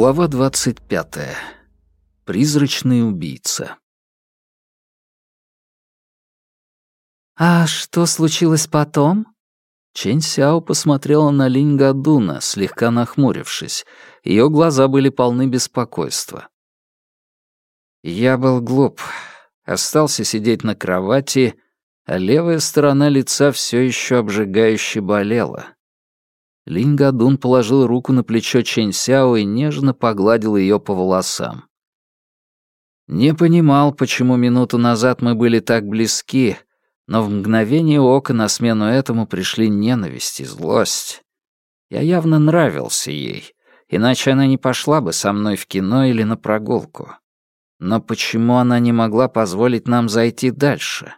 Глава двадцать пятая. Призрачный убийца. «А что случилось потом?» Чэнь Сяо посмотрела на Линь Гадуна, слегка нахмурившись. Ее глаза были полны беспокойства. Я был глуп. Остался сидеть на кровати, а левая сторона лица все еще обжигающе болела. Линь Гадун положил руку на плечо Чэнь Сяо и нежно погладил ее по волосам. Не понимал, почему минуту назад мы были так близки, но в мгновение ока на смену этому пришли ненависть и злость. Я явно нравился ей, иначе она не пошла бы со мной в кино или на прогулку. Но почему она не могла позволить нам зайти дальше?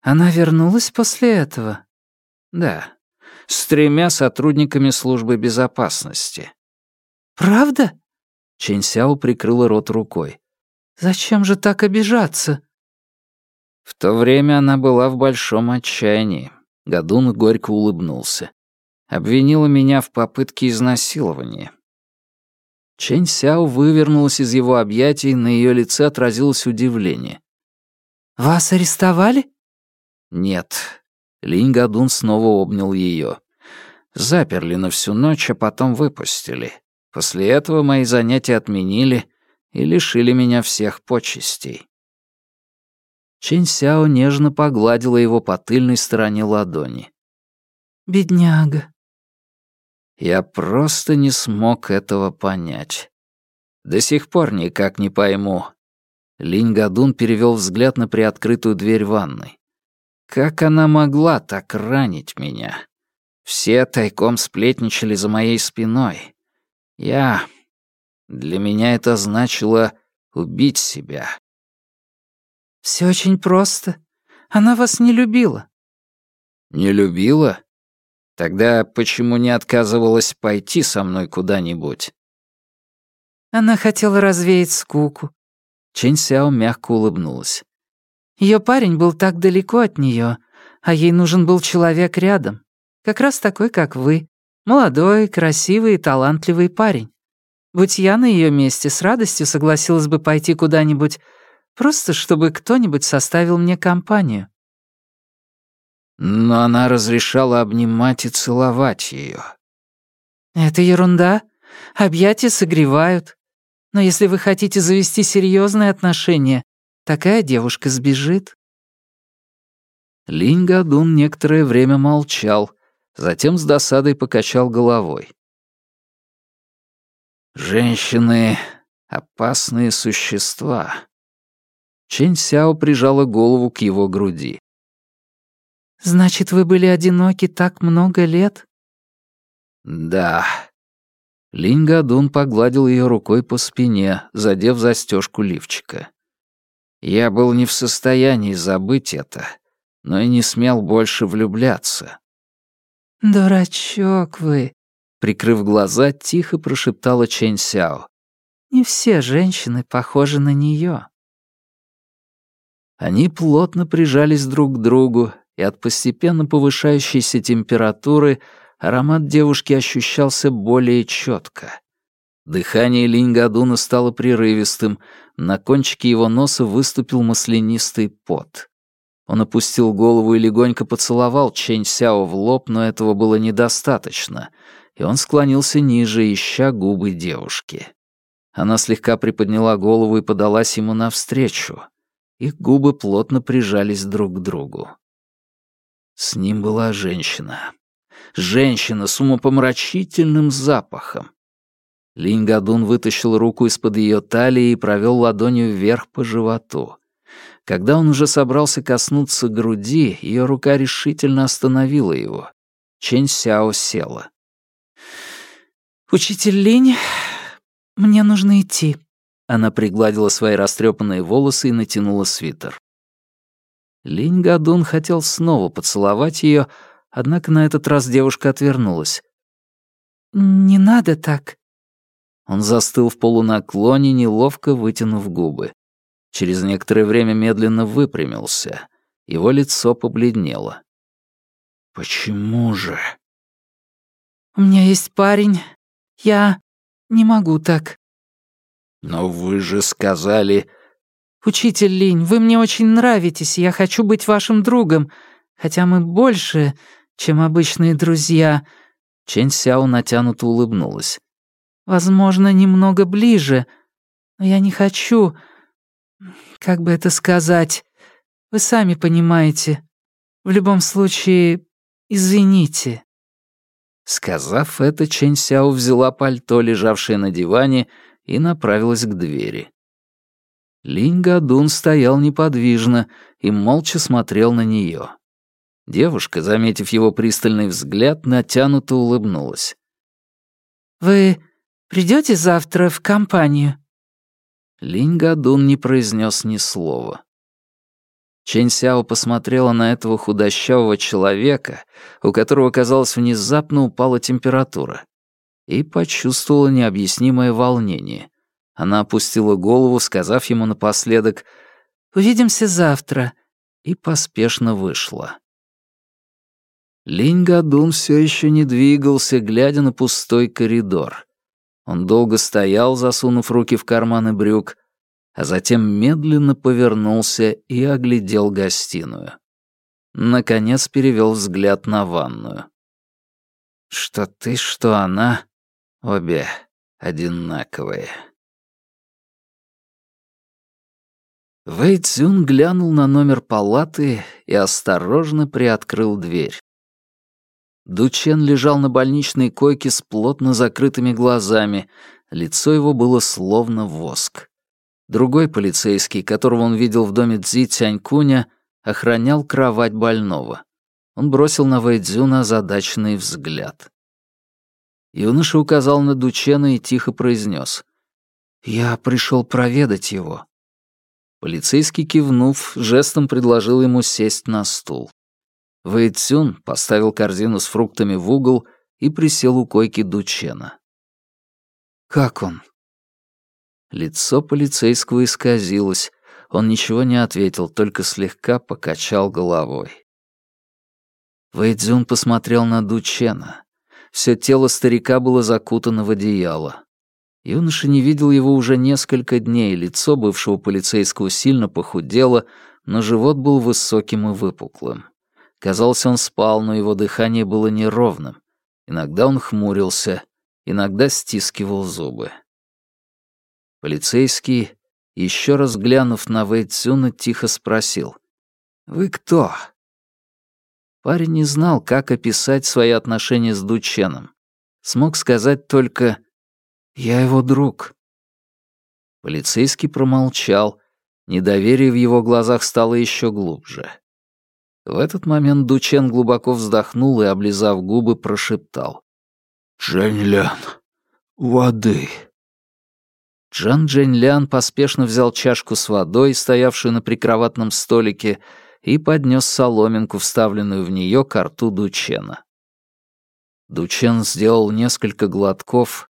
Она вернулась после этого? Да, с тремя сотрудниками службы безопасности. Правда? Чэнь Сяо прикрыла рот рукой. Зачем же так обижаться? В то время она была в большом отчаянии. Гадун горько улыбнулся. Обвинила меня в попытке изнасилования. Чэнь Сяо вывернулась из его объятий, на ее лице отразилось удивление. «Вас арестовали?» «Нет». Линь Гадун снова обнял ее. Заперли на всю ночь, а потом выпустили. После этого мои занятия отменили и лишили меня всех почестей. Чэнь Сяо нежно погладила его по тыльной стороне ладони. «Бедняга». Я просто не смог этого понять. До сих пор никак не пойму. Линь Гадун перевел взгляд на приоткрытую дверь ванной. Как она могла так ранить меня? Все тайком сплетничали за моей спиной. Я... Для меня это значило убить себя. Все очень просто. Она вас не любила». «Не любила? Тогда почему не отказывалась пойти со мной куда-нибудь?» Она хотела развеять скуку. Чэнь Сяо мягко улыбнулась. Ее парень был так далеко от нее, а ей нужен был человек рядом. Как раз такой, как вы. Молодой, красивый и талантливый парень. Будь я на ее месте, с радостью согласилась бы пойти куда-нибудь Просто чтобы кто-нибудь составил мне компанию. Но она разрешала обнимать и целовать ее. Это ерунда. Объятия согревают. Но если вы хотите завести серьезные отношения, такая девушка сбежит. Линь Гадун некоторое время молчал, затем с досадой покачал головой. «Женщины — опасные существа. Чэнь Сяо прижала голову к его груди. «Значит, вы были одиноки так много лет?» «Да». Линь Гадун погладил ее рукой по спине, задев застежку лифчика. «Я был не в состоянии забыть это, но и не смел больше влюбляться». «Дурачок вы», — прикрыв глаза, тихо прошептала Чэнь Сяо. «Не все женщины похожи на нее. Они плотно прижались друг к другу, и от постепенно повышающейся температуры аромат девушки ощущался более четко. Дыхание Линьгадуна стало прерывистым, на кончике его носа выступил маслянистый пот. Он опустил голову и легонько поцеловал Чэнь Сяо в лоб, но этого было недостаточно, и он склонился ниже, ища губы девушки. Она слегка приподняла голову и подалась ему навстречу. Их губы плотно прижались друг к другу. С ним была женщина. Женщина с умопомрачительным запахом. Линь-Гадун вытащил руку из-под ее талии и провел ладонью вверх по животу. Когда он уже собрался коснуться груди, ее рука решительно остановила его. Чэнь Сяо села. «Учитель Линь, мне нужно идти», она пригладила свои растрепанные волосы и натянула свитер. Линь Гадун хотел снова поцеловать ее, однако на этот раз девушка отвернулась. «Не надо так». Он застыл в полунаклоне, неловко вытянув губы. Через некоторое время медленно выпрямился. Его лицо побледнело. «Почему же?» «У меня есть парень. Я...» не могу так». «Но вы же сказали...» «Учитель Линь, вы мне очень нравитесь, я хочу быть вашим другом, хотя мы больше, чем обычные друзья». Чэнь Сяо натянуто улыбнулась. «Возможно, немного ближе, но я не хочу... Как бы это сказать? Вы сами понимаете. В любом случае, извините». Сказав это, Чэнь Сяо взяла пальто, лежавшее на диване, и направилась к двери. Линь Гадун стоял неподвижно и молча смотрел на нее. Девушка, заметив его пристальный взгляд, натянуто улыбнулась. «Вы придете завтра в компанию?» Линь Гадун не произнес ни слова. Чэнь Сяо посмотрела на этого худощавого человека, у которого, казалось, внезапно упала температура, и почувствовала необъяснимое волнение. Она опустила голову, сказав ему напоследок «Увидимся завтра», и поспешно вышла. Линь Гадун все еще не двигался, глядя на пустой коридор. Он долго стоял, засунув руки в карманы брюк, а затем медленно повернулся и оглядел гостиную. Наконец перевел взгляд на ванную. Что ты, что она, обе одинаковые. Вэй Цзюн глянул на номер палаты и осторожно приоткрыл дверь. Дучен лежал на больничной койке с плотно закрытыми глазами, лицо его было словно воск. Другой полицейский, которого он видел в доме Цзи Тянькуня, охранял кровать больного. Он бросил на Вэйдзюна озадаченный взгляд. Юноша указал на Дучена и тихо произнес: «Я пришел проведать его». Полицейский, кивнув, жестом предложил ему сесть на стул. Вэйцюн поставил корзину с фруктами в угол и присел у койки Дучена. «Как он?» Лицо полицейского исказилось. Он ничего не ответил, только слегка покачал головой. Вэйдзюн посмотрел на Дучена. Все тело старика было закутано в одеяло. Юноша не видел его уже несколько дней, лицо бывшего полицейского сильно похудело, но живот был высоким и выпуклым. Казалось, он спал, но его дыхание было неровным. Иногда он хмурился, иногда стискивал зубы. Полицейский, еще раз глянув на Вэй Цюна, тихо спросил. «Вы кто?» Парень не знал, как описать свои отношения с Дученом. Смог сказать только «Я его друг». Полицейский промолчал. Недоверие в его глазах стало еще глубже. В этот момент Дучен глубоко вздохнул и, облизав губы, прошептал. «Джэнь-лян, воды». Джан Джэнь-лян поспешно взял чашку с водой, стоявшую на прикроватном столике, и поднес соломинку, вставленную в нее, к рту Дучена. Дучен сделал несколько глотков,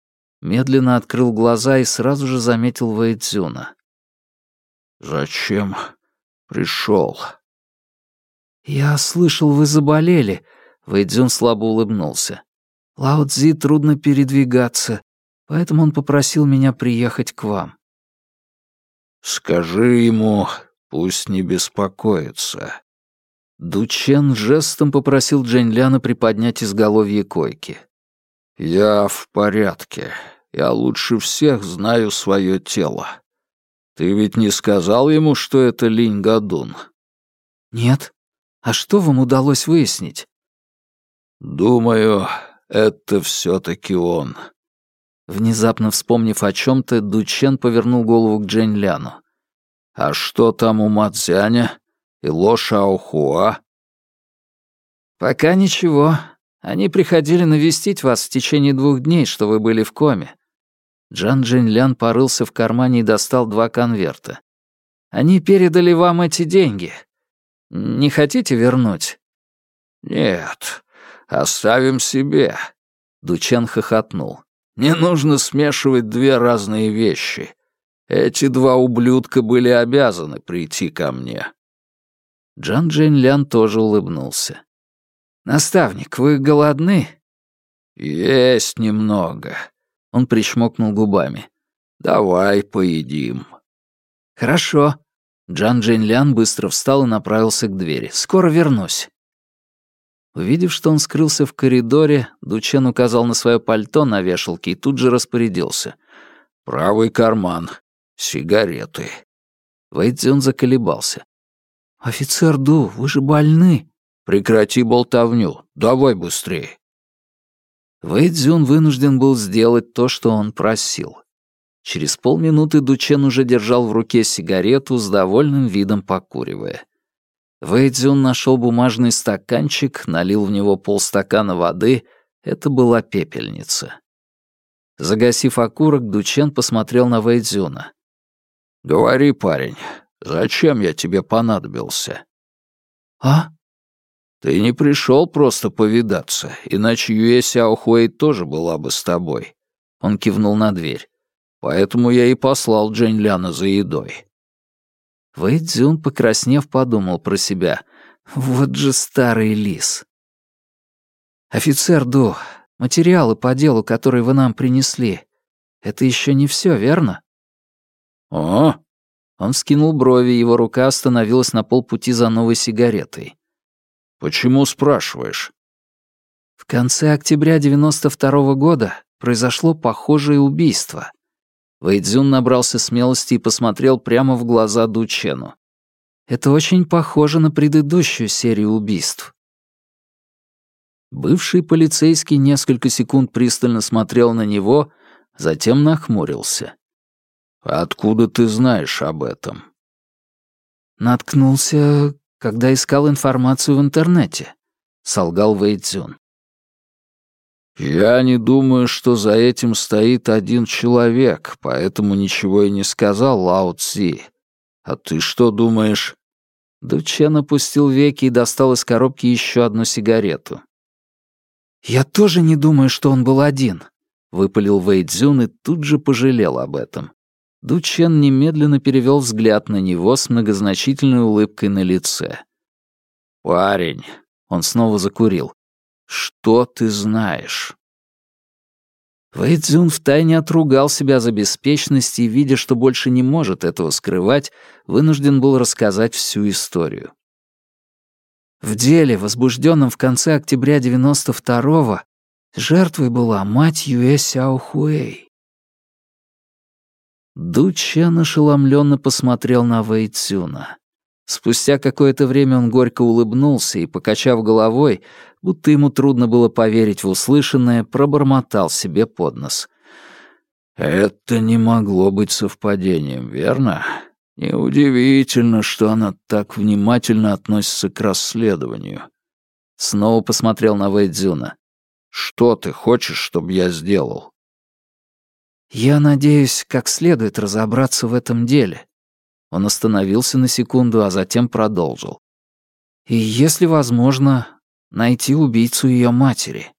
медленно открыл глаза и сразу же заметил Вэйдзюна. «Зачем пришел?» «Я слышал, вы заболели», — Вэйдзюн слабо улыбнулся. «Лао Цзи трудно передвигаться, поэтому он попросил меня приехать к вам». «Скажи ему, пусть не беспокоится». Дучен жестом попросил Джэньляна приподнять изголовье койки. «Я в порядке. Я лучше всех знаю свое тело. Ты ведь не сказал ему, что это Линь Гадун?» «Нет», а что вам удалось выяснить? Думаю, это все-таки он. Внезапно вспомнив о чем-то, Дучен повернул голову к Джень Ляну. А что там у Мацзяня и Ло Шаохуа? Пока ничего. Они приходили навестить вас в течение двух дней, что вы были в коме. Джан Джень Лян порылся в кармане и достал два конверта. Они передали вам эти деньги. Не хотите вернуть?» «Нет, оставим себе», — Дучен хохотнул. «Не нужно смешивать две разные вещи. Эти два ублюдка были обязаны прийти ко мне». Джан Джейн Лян тоже улыбнулся. «Наставник, вы голодны?» «Есть немного. Он причмокнул губами. «Давай поедим». «Хорошо». Джан Джейн быстро встал и направился к двери. «Скоро вернусь». Увидев, что он скрылся в коридоре, Дучен указал на свое пальто на вешалке и тут же распорядился. «Правый карман. Сигареты». Вэйдзюн заколебался. «Офицер Ду, вы же больны». «Прекрати болтовню. Давай быстрее». Вэйдзюн вынужден был сделать то, что он просил. Через полминуты Дучен уже держал в руке сигарету с довольным видом покуривая. Вэйдзюн нашел бумажный стаканчик, налил в него полстакана воды. Это была пепельница. Загасив окурок, Дучен посмотрел на Вэйдзюна. «Говори, парень, зачем я тебе понадобился?» «А?» «Ты не пришел просто повидаться, иначе Юэ Сяохуэй тоже была бы с тобой». Он кивнул на дверь. «Поэтому я и послал Джень Ляна за едой. Вэй Цзюн, покраснев, подумал про себя. Вот же старый лис. «Офицер Ду, материалы по делу, которые вы нам принесли, это еще не все, верно?» «О!» Он скинул брови, его рука остановилась на полпути за новой сигаретой. «Почему спрашиваешь?» В конце октября 92 -го года произошло похожее убийство. Вэйдзюн набрался смелости и посмотрел прямо в глаза Дучену. «Это очень похоже на предыдущую серию убийств». Бывший полицейский несколько секунд пристально смотрел на него, затем нахмурился. «Откуда ты знаешь об этом?» «Наткнулся, когда искал информацию в интернете», — солгал Вэйдзюн. «Я не думаю, что за этим стоит один человек, поэтому ничего и не сказал Лао Цзи. А ты что думаешь?» Дучен опустил веки и достал из коробки еще одну сигарету. «Я тоже не думаю, что он был один», — выпалил Вэй Цзюн и тут же пожалел об этом. Дучен немедленно перевел взгляд на него с многозначительной улыбкой на лице. «Парень», — он снова закурил, что ты знаешь?» Вэйдзюн втайне отругал себя за беспечность и, видя, что больше не может этого скрывать, вынужден был рассказать всю историю. В деле, возбужденном в конце октября 92-го, жертвой была мать Юэ Сяохуэй. Ду Чен ошеломленно посмотрел на Вэйцюна. Спустя какое-то время он горько улыбнулся и, покачав головой, будто ему трудно было поверить в услышанное, пробормотал себе под нос. «Это не могло быть совпадением, верно? Неудивительно, что она так внимательно относится к расследованию». Снова посмотрел на Вэйдзюна. «Что ты хочешь, чтобы я сделал?» «Я надеюсь, как следует разобраться в этом деле», он остановился на секунду, а затем продолжил. «И если возможно, найти убийцу ее матери».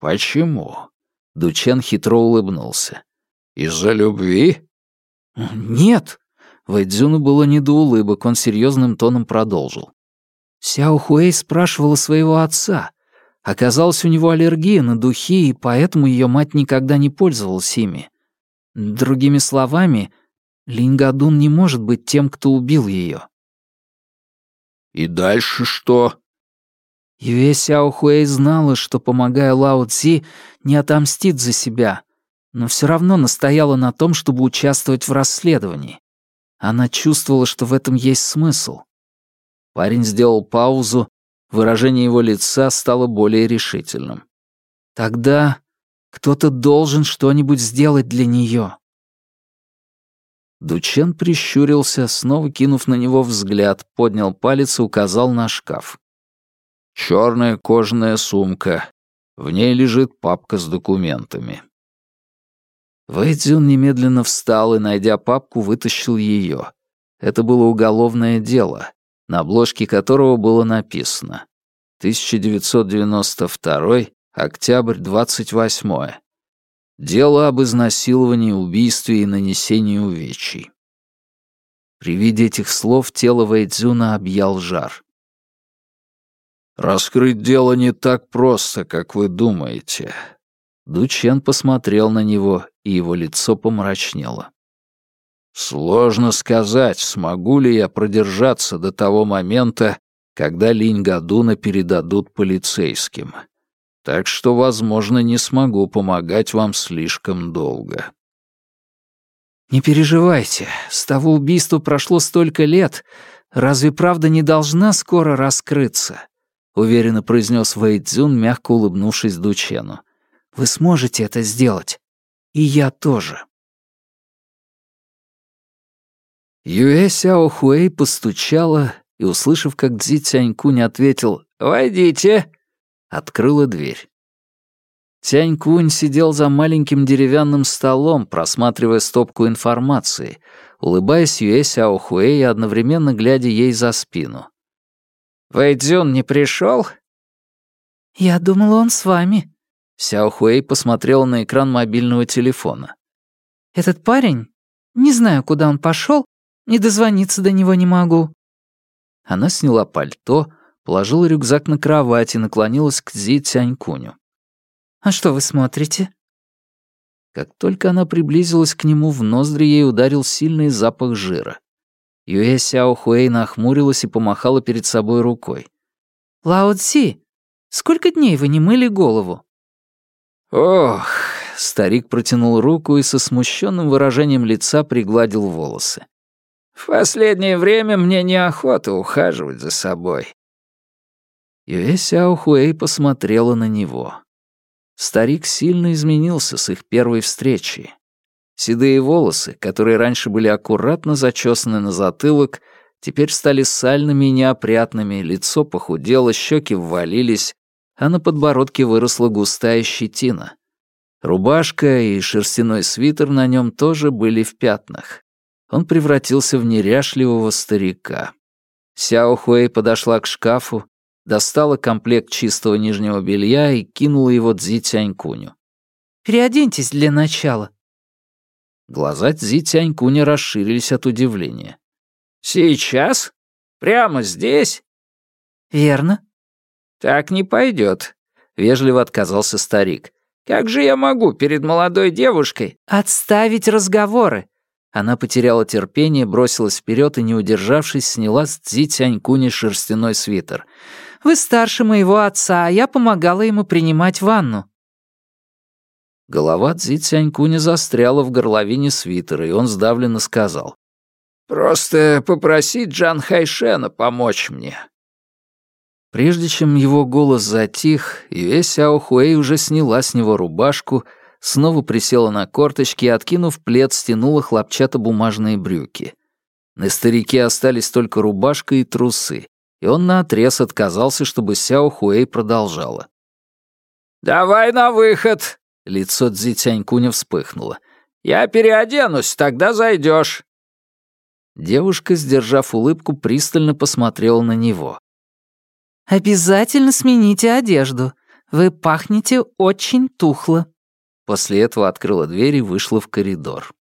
«Почему?» — Дучен хитро улыбнулся. «Из-за любви?» «Нет». Вэйдзюну было не до улыбок, он серьезным тоном продолжил. Сяо Хуэй спрашивала своего отца. Оказалось, у него аллергия на духи, и поэтому ее мать никогда не пользовалась ими. Другими словами, Лингадун не может быть тем, кто убил ее. «И дальше что?» Юэ Сяохуэй знала, что, помогая Лао Цзи, не отомстит за себя, но все равно настояла на том, чтобы участвовать в расследовании. Она чувствовала, что в этом есть смысл. Парень сделал паузу, выражение его лица стало более решительным. Тогда кто-то должен что-нибудь сделать для нее. Дучен прищурился, снова кинув на него взгляд, поднял палец и указал на шкаф. «Черная кожаная сумка. В ней лежит папка с документами». Вэйдзюн немедленно встал и, найдя папку, вытащил ее. Это было уголовное дело, на обложке которого было написано 1992, октябрь 28 Дело об изнасиловании, убийстве и нанесении увечий. При виде этих слов тело Вэйдзюна объял жар. «Раскрыть дело не так просто, как вы думаете. Дучен посмотрел на него, и его лицо помрачнело. «Сложно сказать, смогу ли я продержаться до того момента, когда Линь Гадуна передадут полицейским. Так что, возможно, не смогу помогать вам слишком долго». «Не переживайте, с того убийства прошло столько лет. Разве правда не должна скоро раскрыться?» — уверенно произнес Вэй Цзюн, мягко улыбнувшись Дучену. «Вы сможете это сделать. И я тоже». Юэ Сяо Хуэй постучала и, услышав, как Цзи Цянькунь ответил «Войдите», открыла дверь. Тянь-Кунь сидел за маленьким деревянным столом, просматривая стопку информации, улыбаясь Юэ Сяо Хуэй и одновременно глядя ей за спину. «Вэйдзюн не пришел? «Я думала, он с вами». Сяо Хуэй посмотрела на экран мобильного телефона. «Этот парень? Не знаю, куда он пошел, не дозвониться до него не могу». Она сняла пальто, положила рюкзак на кровать и наклонилась к Зи Цянькуню. «А что вы смотрите?» Как только она приблизилась к нему, в ноздри ей ударил сильный запах жира. Юэ Сяо Хуэй нахмурилась и помахала перед собой рукой. «Лао Цзи, сколько дней вы не мыли голову?» «Ох!» — старик протянул руку и со смущенным выражением лица пригладил волосы. «В последнее время мне неохота ухаживать за собой». Юэ Сяо Хуэй посмотрела на него. Старик сильно изменился с их первой встречи. Седые волосы, которые раньше были аккуратно зачесаны на затылок, теперь стали сальными и неопрятными, лицо похудело, щеки ввалились, а на подбородке выросла густая щетина. Рубашка и шерстяной свитер на нем тоже были в пятнах. Он превратился в неряшливого старика. Сяо Хуэй подошла к шкафу, достала комплект чистого нижнего белья и кинула его Цзи Тянькуню. «Переоденьтесь для начала». Глаза Цзи Тянькуня расширились от удивления. «Сейчас? Прямо здесь?» «Верно». «Так не пойдет», — вежливо отказался старик. «Как же я могу перед молодой девушкой...» «Отставить разговоры!» Она потеряла терпение, бросилась вперед и, не удержавшись, сняла с Цзи Тянькуни шерстяной свитер. Вы старше моего отца, а я помогала ему принимать ванну». Голова Цзи Цянькуня застряла в горловине свитера, и он сдавленно сказал. «Просто попросить Джан Хайшена помочь мне». Прежде чем его голос затих, Юэ Сяо Хуэй уже сняла с него рубашку, снова присела на корточки и, откинув плед, стянула хлопчатобумажные брюки. На старике остались только рубашка и трусы, и он наотрез отказался, чтобы Сяо Хуэй продолжала. «Давай на выход!» — лицо Цзи Тянькуня вспыхнуло. «Я переоденусь, тогда зайдешь. Девушка, сдержав улыбку, пристально посмотрела на него. «Обязательно смените одежду. Вы пахнете очень тухло». После этого открыла дверь и вышла в коридор.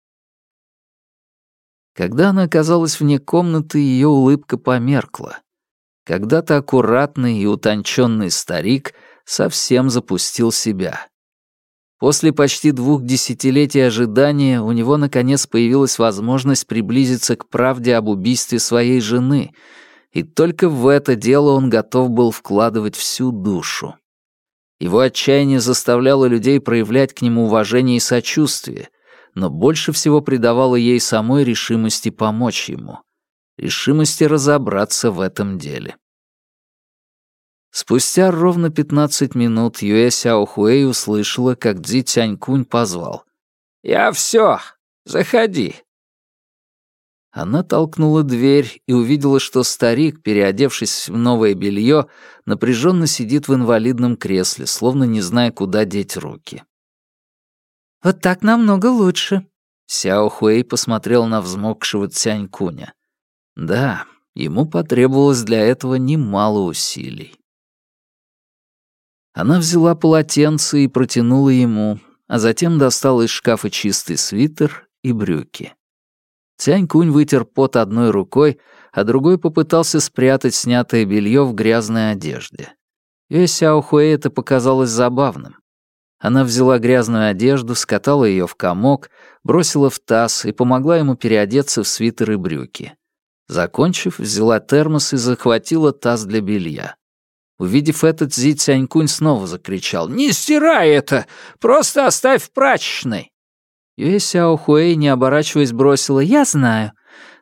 Когда она оказалась вне комнаты, ее улыбка померкла. Когда-то аккуратный и утонченный старик совсем запустил себя. После почти двух десятилетий ожидания у него наконец появилась возможность приблизиться к правде об убийстве своей жены, и только в это дело он готов был вкладывать всю душу. Его отчаяние заставляло людей проявлять к нему уважение и сочувствие, но больше всего придавало ей самой решимости помочь ему решимости разобраться в этом деле. Спустя ровно 15 минут Юэ Сяо Хуэй услышала, как Цзи Тянькунь позвал. «Я все, заходи». Она толкнула дверь и увидела, что старик, переодевшись в новое белье, напряженно сидит в инвалидном кресле, словно не зная, куда деть руки. «Вот так намного лучше», — Сяо Хуэй посмотрел на взмокшего Цянькуня. Да, ему потребовалось для этого немало усилий. Она взяла полотенце и протянула ему, а затем достала из шкафа чистый свитер и брюки. Тянь-Кунь вытер пот одной рукой, а другой попытался спрятать снятое белье в грязной одежде. Юэ Сяохуэй это показалось забавным. Она взяла грязную одежду, скатала ее в комок, бросила в таз и помогла ему переодеться в свитер и брюки. Закончив, взяла термос и захватила таз для белья. Увидев этот, Зи Цянькунь снова закричал «Не стирай это! Просто оставь в прачечной!» Юэ Сяо Хуэй, не оборачиваясь, бросила «Я знаю».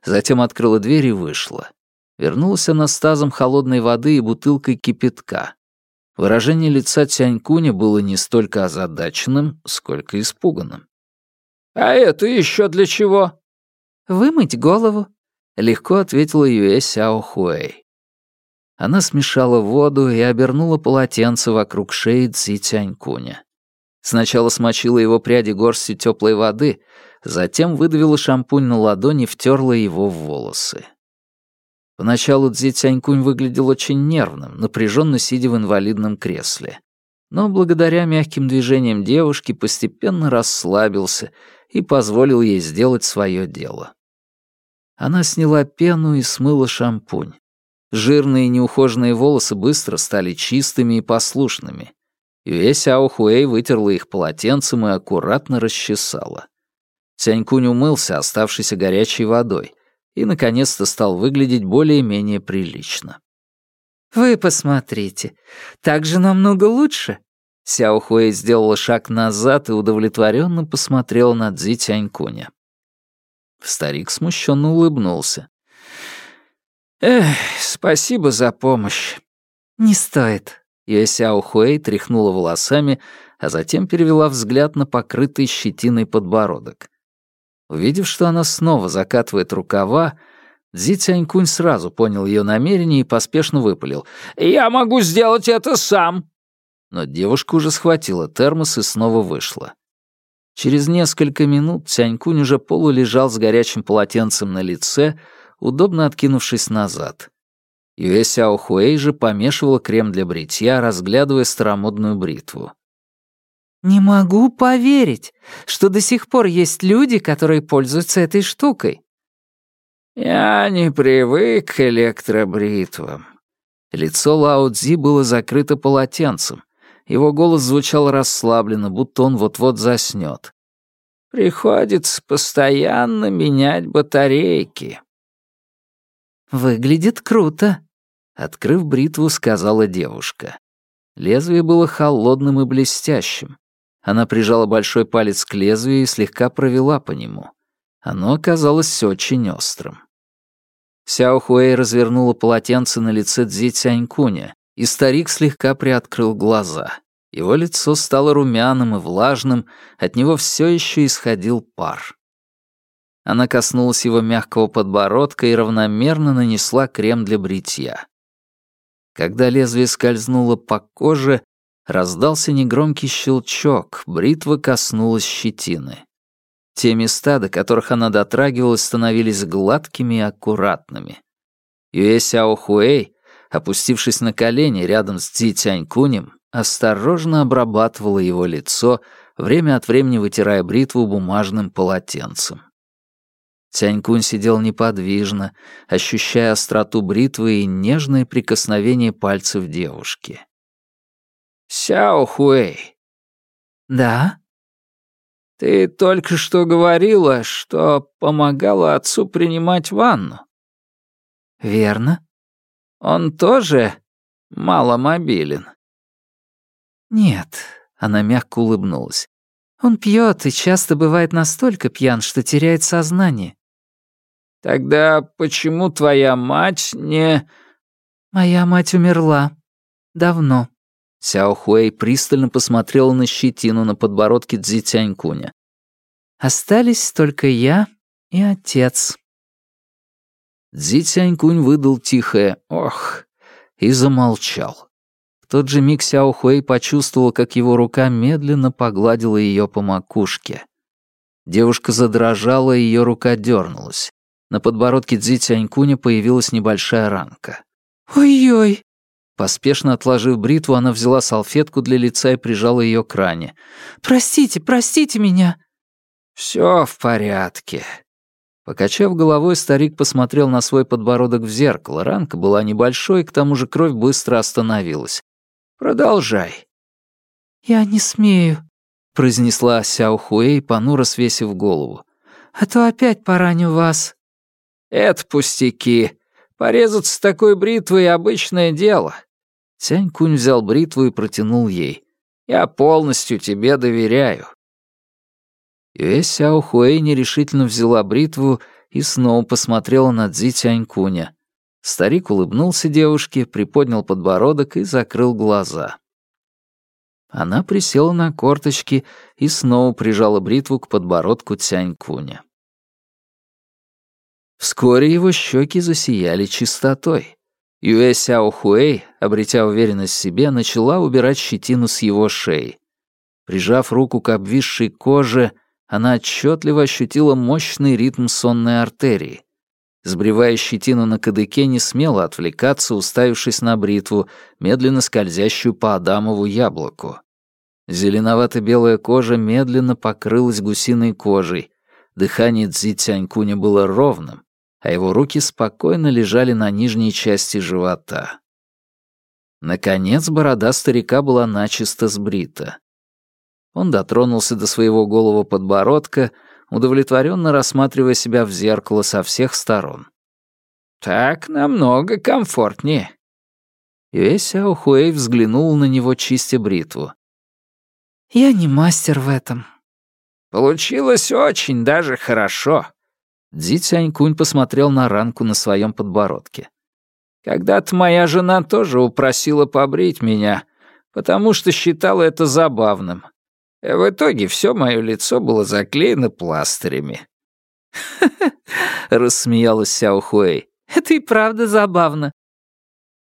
Затем открыла дверь и вышла. Вернулась она с тазом холодной воды и бутылкой кипятка. Выражение лица Тянькуня было не столько озадаченным, сколько испуганным. «А это еще для чего?» «Вымыть голову», — легко ответила Юэ Сяо Хуэй. Она смешала воду и обернула полотенце вокруг шеи Цзи Тянькуня. Сначала смочила его пряди горстью теплой воды, затем выдавила шампунь на ладони и втерла его в волосы. Поначалу Цзи Тянькунь выглядел очень нервным, напряженно сидя в инвалидном кресле. Но благодаря мягким движениям девушки постепенно расслабился и позволил ей сделать свое дело. Она сняла пену и смыла шампунь. Жирные неухоженные волосы быстро стали чистыми и послушными. Юэ Сяо Хуэй вытерла их полотенцем и аккуратно расчесала. Цянькунь умылся оставшейся горячей водой и, наконец-то, стал выглядеть более-менее прилично. «Вы посмотрите, так же намного лучше!» Сяо Хуэй сделала шаг назад и удовлетворенно посмотрела на Цзи Тянькуня. Старик смущенно улыбнулся. «Эх, спасибо за помощь». «Не стоит». Юэсяо Хуэй тряхнула волосами, а затем перевела взгляд на покрытый щетиной подбородок. Увидев, что она снова закатывает рукава, Цзи Цянькунь сразу понял ее намерение и поспешно выпалил. «Я могу сделать это сам!» Но девушка уже схватила термос и снова вышла. Через несколько минут Цянькунь уже полулежал с горячим полотенцем на лице, удобно откинувшись назад. Юэ Сяо Хуэй же помешивала крем для бритья, разглядывая старомодную бритву. «Не могу поверить, что до сих пор есть люди, которые пользуются этой штукой». «Я не привык к электробритвам». Лицо Лао Цзи было закрыто полотенцем. Его голос звучал расслабленно, будто он вот-вот заснёт. «Приходится постоянно менять батарейки». «Выглядит круто», — открыв бритву, сказала девушка. Лезвие было холодным и блестящим. Она прижала большой палец к лезвию и слегка провела по нему. Оно оказалось очень острым. Сяо Хуэй развернула полотенце на лице Цзи Цянькуня, и старик слегка приоткрыл глаза. Его лицо стало румяным и влажным, от него все еще исходил пар. Она коснулась его мягкого подбородка и равномерно нанесла крем для бритья. Когда лезвие скользнуло по коже, раздался негромкий щелчок, бритва коснулась щетины. Те места, до которых она дотрагивалась, становились гладкими и аккуратными. Юэ Сяо Хуэй, опустившись на колени рядом с Цзи Тянькунем, осторожно обрабатывала его лицо, время от времени вытирая бритву бумажным полотенцем. Тянькунь сидел неподвижно, ощущая остроту бритвы и нежное прикосновение пальцев девушки. «Сяо Хуэй». «Да?» «Ты только что говорила, что помогала отцу принимать ванну». «Верно». «Он тоже маломобилен». «Нет», — она мягко улыбнулась. «Он пьет и часто бывает настолько пьян, что теряет сознание. Тогда почему твоя мать не...» «Моя мать умерла. Давно». Сяо Хуэй пристально посмотрела на щетину на подбородке Цзи Тянькуня. «Остались только я и отец». Цзи Тянькунь выдал тихое «ох» и замолчал. В тот же миг Сяо Хуэй почувствовал, как его рука медленно погладила ее по макушке. Девушка задрожала, и ее рука дернулась. На подбородке Цзи Тянькуня появилась небольшая ранка. «Ой-ой!» Поспешно отложив бритву, она взяла салфетку для лица и прижала ее к ране. «Простите, простите меня!» «Все в порядке». Покачав головой, старик посмотрел на свой подбородок в зеркало. Ранка была небольшой, к тому же кровь быстро остановилась. «Продолжай». «Я не смею», — произнесла Сяо Хуэй, понуро свесив голову. «А то опять пораню вас». «Это пустяки. Порезаться такой бритвой — обычное дело». Цянь Кунь взял бритву и протянул ей. «Я полностью тебе доверяю». Юэ Сяо Хуэй нерешительно взяла бритву и снова посмотрела на Цзи Тянькуня. Старик улыбнулся девушке, приподнял подбородок и закрыл глаза. Она присела на корточки и снова прижала бритву к подбородку Цянькуня. Вскоре его щеки засияли чистотой. Юэ Сяо Хуэй, обретя уверенность в себе, начала убирать щетину с его шеи. Прижав руку к обвисшей коже, она отчетливо ощутила мощный ритм сонной артерии. Сбривая щетину на кадыке, не смела отвлекаться, уставившись на бритву, медленно скользящую по Адамову яблоку. Зеленовато-белая кожа медленно покрылась гусиной кожей. Дыхание Цзи Тянькуня было ровным, а его руки спокойно лежали на нижней части живота. Наконец, борода старика была начисто сбрита. Он дотронулся до своего голого подбородка, удовлетворенно рассматривая себя в зеркало со всех сторон. «Так намного комфортнее». Юэ Сяо Хуэй взглянул на него, чистя бритву. «Я не мастер в этом». «Получилось очень даже хорошо». Дзи Цянькунь посмотрел на ранку на своем подбородке. «Когда-то моя жена тоже упросила побрить меня, потому что считала это забавным. В итоге все мое лицо было заклеено пластырями. рассмеялась Сяо Хуэй. «Это и правда забавно».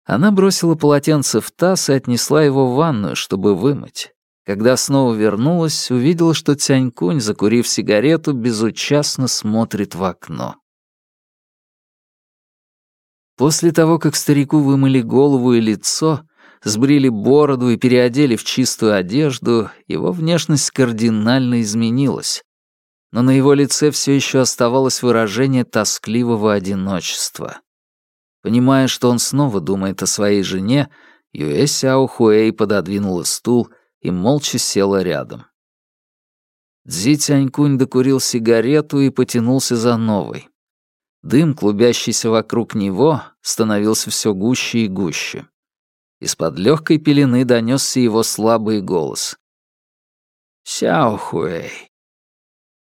Она бросила полотенце в таз и отнесла его в ванную, чтобы вымыть. Когда снова вернулась, увидела, что Цянькунь, закурив сигарету, безучастно смотрит в окно. После того, как старику вымыли голову и лицо, сбрили бороду и переодели в чистую одежду, его внешность кардинально изменилась. Но на его лице все еще оставалось выражение тоскливого одиночества. Понимая, что он снова думает о своей жене, Юэ Сяо Хуэй пододвинула стул и молча села рядом. Цзи Тянькунь докурил сигарету и потянулся за новой. Дым, клубящийся вокруг него, становился все гуще и гуще. Из-под легкой пелены донесся его слабый голос. «Сяохуэй».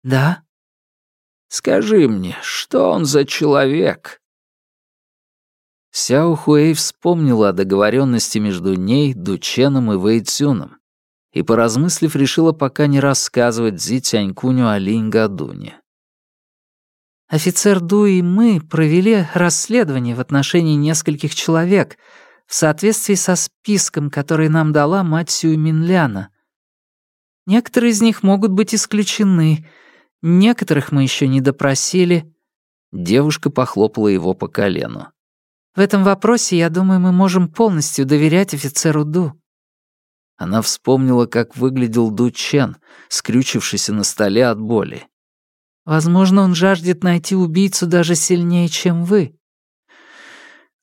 «Да?» «Скажи мне, что он за человек?» Сяо Хуэй вспомнила о договоренности между ней, Дученом и Вэйцюном и, поразмыслив, решила пока не рассказывать Зи Тянькуню о Линь Гадуне. «Офицер Ду и мы провели расследование в отношении нескольких человек, в соответствии со списком, который нам дала мать Сюй Минляна. Некоторые из них могут быть исключены, некоторых мы еще не допросили». Девушка похлопала его по колену. «В этом вопросе, я думаю, мы можем полностью доверять офицеру Ду». Она вспомнила, как выглядел Ду Чен, скрючившийся на столе от боли. «Возможно, он жаждет найти убийцу даже сильнее, чем вы.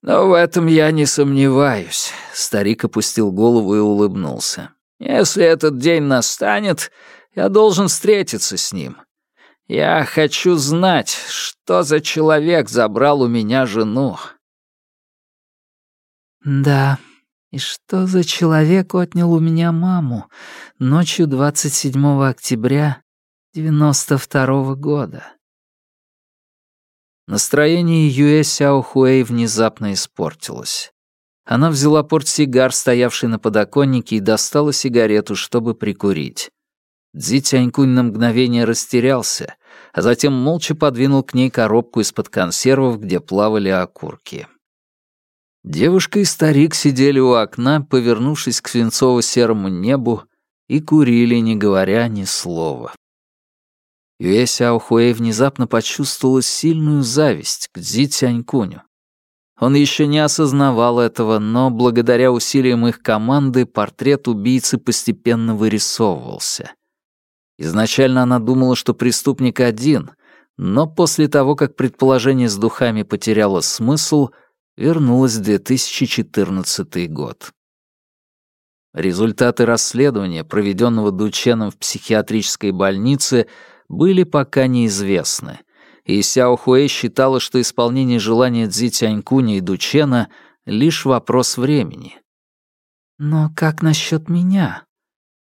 «Но в этом я не сомневаюсь», — старик опустил голову и улыбнулся. «Если этот день настанет, я должен встретиться с ним. Я хочу знать, что за человек забрал у меня жену». «Да, и что за человек отнял у меня маму ночью 27 октября 92 -го года?» Настроение Юэ Сяо Хуэй внезапно испортилось. Она взяла портсигар, стоявший на подоконнике, и достала сигарету, чтобы прикурить. Дзи Тянькунь на мгновение растерялся, а затем молча подвинул к ней коробку из-под консервов, где плавали окурки. Девушка и старик сидели у окна, повернувшись к свинцово-серому небу, и курили, не говоря ни слова. Юэ Сяохуэй внезапно почувствовала сильную зависть к Цзи Цянькуню. Он еще не осознавал этого, но благодаря усилиям их команды портрет убийцы постепенно вырисовывался. Изначально она думала, что преступник один, но после того, как предположение с духами потеряло смысл, вернулась в 2014 год. Результаты расследования, проведенного Дученом в психиатрической больнице, были пока неизвестны, и Сяо Хуэй считала, что исполнение желания Цзи Тянькуня и Дучена — лишь вопрос времени. «Но как насчет меня?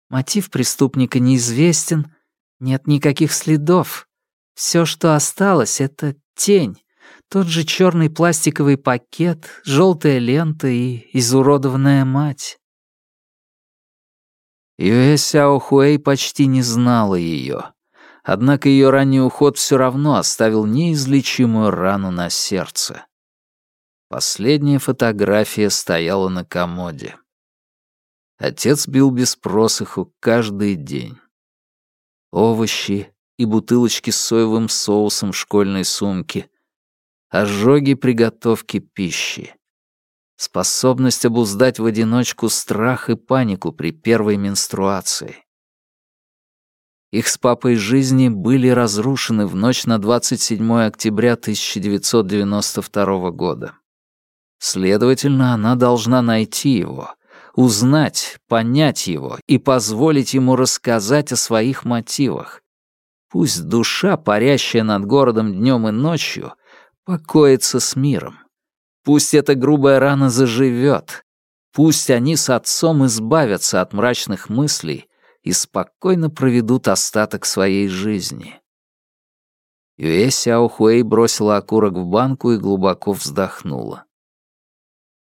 Мотив преступника неизвестен, нет никаких следов. Все, что осталось, — это тень, тот же черный пластиковый пакет, желтая лента и изуродованная мать. Юэ Сяо Хуэй почти не знала ее. Однако ее ранний уход все равно оставил неизлечимую рану на сердце. Последняя фотография стояла на комоде. Отец бил без просыху каждый день. Овощи и бутылочки с соевым соусом в школьной сумке. Ожоги приготовки пищи способность обуздать в одиночку страх и панику при первой менструации. Их с папой жизни были разрушены в ночь на 27 октября 1992 года. Следовательно, она должна найти его, узнать, понять его и позволить ему рассказать о своих мотивах. Пусть душа, парящая над городом днем и ночью, покоится с миром. Пусть эта грубая рана заживет. Пусть они с отцом избавятся от мрачных мыслей и спокойно проведут остаток своей жизни. Юэ Сяохуэй бросила окурок в банку и глубоко вздохнула.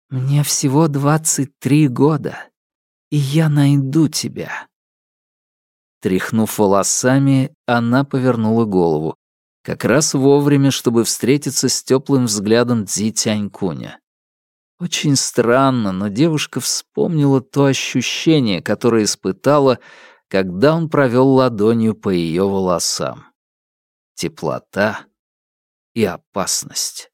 «Мне всего двадцать три года, и я найду тебя». Тряхнув волосами, она повернула голову, как раз вовремя, чтобы встретиться с теплым взглядом Цзи Тянькуня. Очень странно, но девушка вспомнила то ощущение, которое испытала, когда он провел ладонью по ее волосам. Теплота и опасность.